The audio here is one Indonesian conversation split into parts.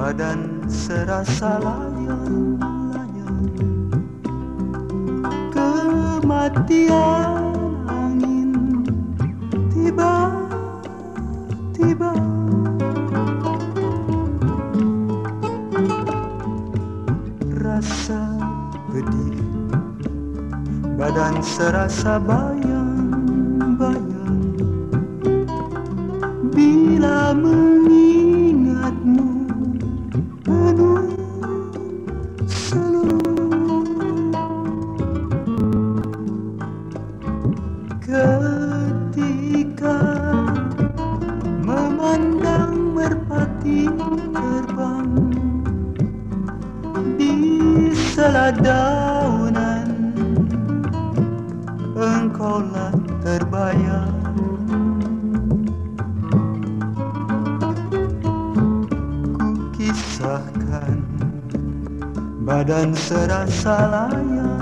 badan serasa layang-layang Kematian angin tiba-tiba Rasa pedih badan serasa bayang-bayang merpati terbang Di seladaunan engkaulah terbayang. Kukisahkan badan serasa layang-layang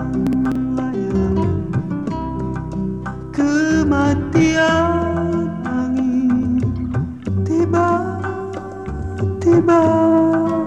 bye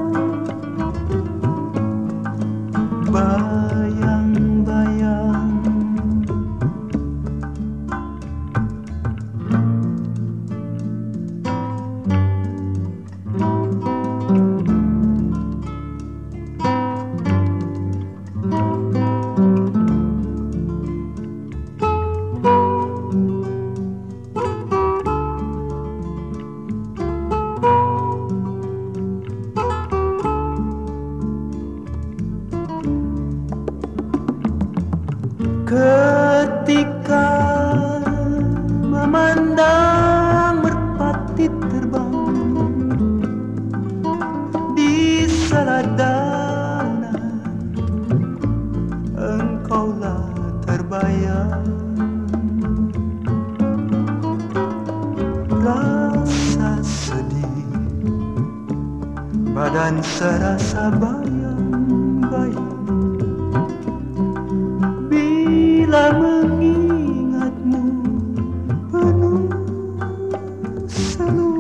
Ketika memandang merpati terbang Di seladaunan Engkaulah terbayang. Rasa sedih Badan serasa bayang bila mengingatmu penuh selalu